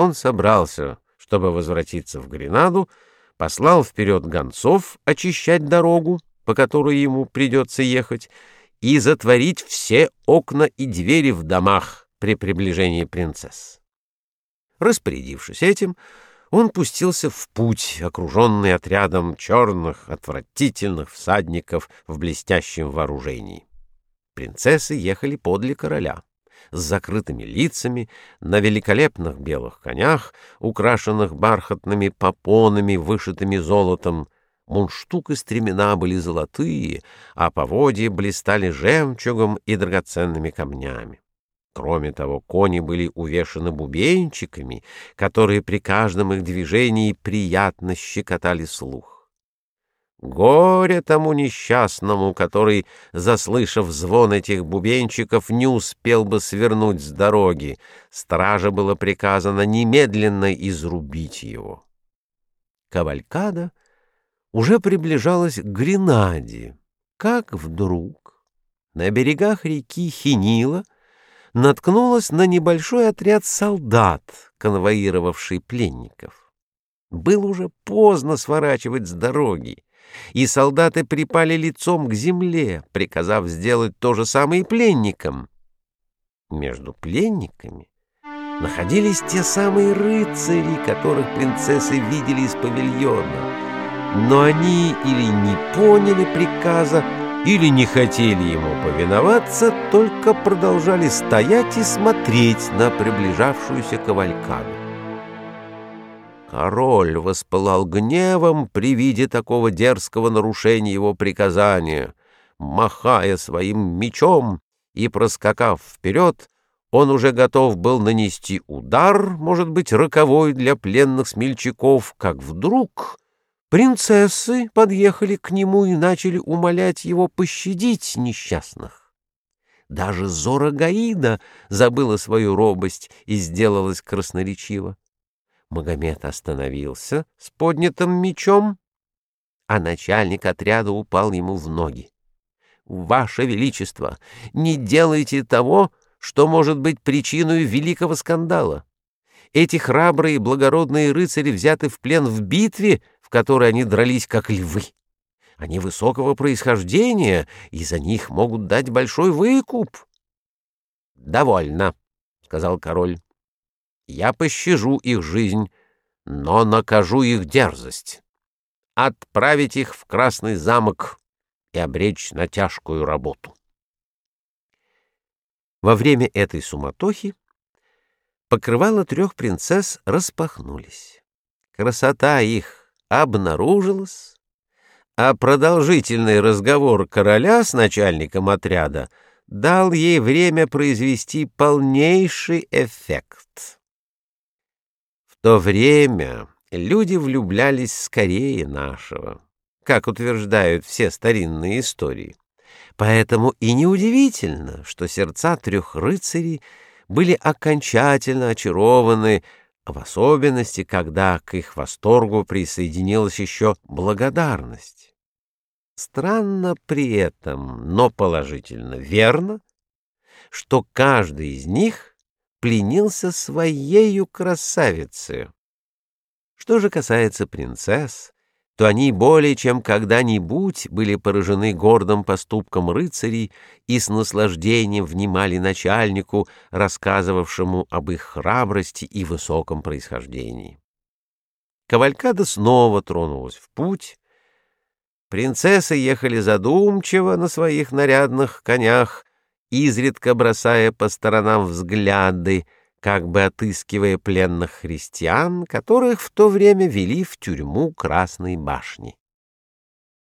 Он собрался, чтобы возвратиться в Гренаду, послал вперед гонцов очищать дорогу, по которой ему придется ехать, и затворить все окна и двери в домах при приближении принцесс. Распорядившись этим, он пустился в путь, окруженный отрядом черных, отвратительных всадников в блестящем вооружении. Принцессы ехали подле короля, с закрытыми лицами, на великолепных белых конях, украшенных бархатными попонами, вышитыми золотом. Мундштук и стремена были золотые, а поводья блистали жемчугом и драгоценными камнями. Кроме того, кони были увешаны бубенчиками, которые при каждом их движении приятно щекотали слух. Горе тому несчастному, который, заслышав звон этих бубенчиков, не успел бы свернуть с дороги. Страже было приказано немедленно изрубить его. Кавалькада уже приближалась к Гренаде, как вдруг на берегах реки Хинила — наткнулась на небольшой отряд солдат, конвоировавший пленников. Было уже поздно сворачивать с дороги, и солдаты припали лицом к земле, приказав сделать то же самое и пленникам. Между пленниками находились те самые рыцари, которых принцессы видели из павильона, но они или не поняли приказа, или не хотели ему повиноваться, только продолжали стоять и смотреть на приближавшуюся кавалькаду. Король воспылал гневом при виде такого дерзкого нарушения его приказания. Махая своим мечом и проскакав вперед, он уже готов был нанести удар, может быть, роковой для пленных смельчаков, как вдруг Принцессы подъехали к нему и начали умолять его пощадить несчастных. Даже Зора Гаида забыла свою робость и сделалась красноречива. Магомед остановился с поднятым мечом, а начальник отряда упал ему в ноги. «Ваше Величество, не делайте того, что может быть причиной великого скандала. Эти храбрые и благородные рыцари взяты в плен в битве, в которой они дрались как львы. Они высокого происхождения, и за них могут дать большой выкуп. — Довольно, — сказал король. — Я пощажу их жизнь, но накажу их дерзость. Отправить их в Красный замок и обречь на тяжкую работу. Во время этой суматохи покрывала трех принцесс распахнулись. Красота их обнаружилось, а продолжительный разговор короля с начальником отряда дал ей время произвести полнейший эффект. То время люди влюблялись скорее нашего, как утверждают все старинные истории. Поэтому и неудивительно, что сердца трех рыцарей были окончательно очарованы в особенности, когда к их восторгу присоединилась еще благодарность. Странно при этом, но положительно верно, что каждый из них пленился своею красавицей. Что же касается принцесс, то они более чем когда-нибудь были поражены гордым поступком рыцарей и с наслаждением внимали начальнику, рассказывавшему об их храбрости и высоком происхождении. Кавалькада снова тронулась в путь. Принцессы ехали задумчиво на своих нарядных конях, изредка бросая по сторонам взгляды, как бы отыскивая пленных христиан, которых в то время вели в тюрьму Красной башни.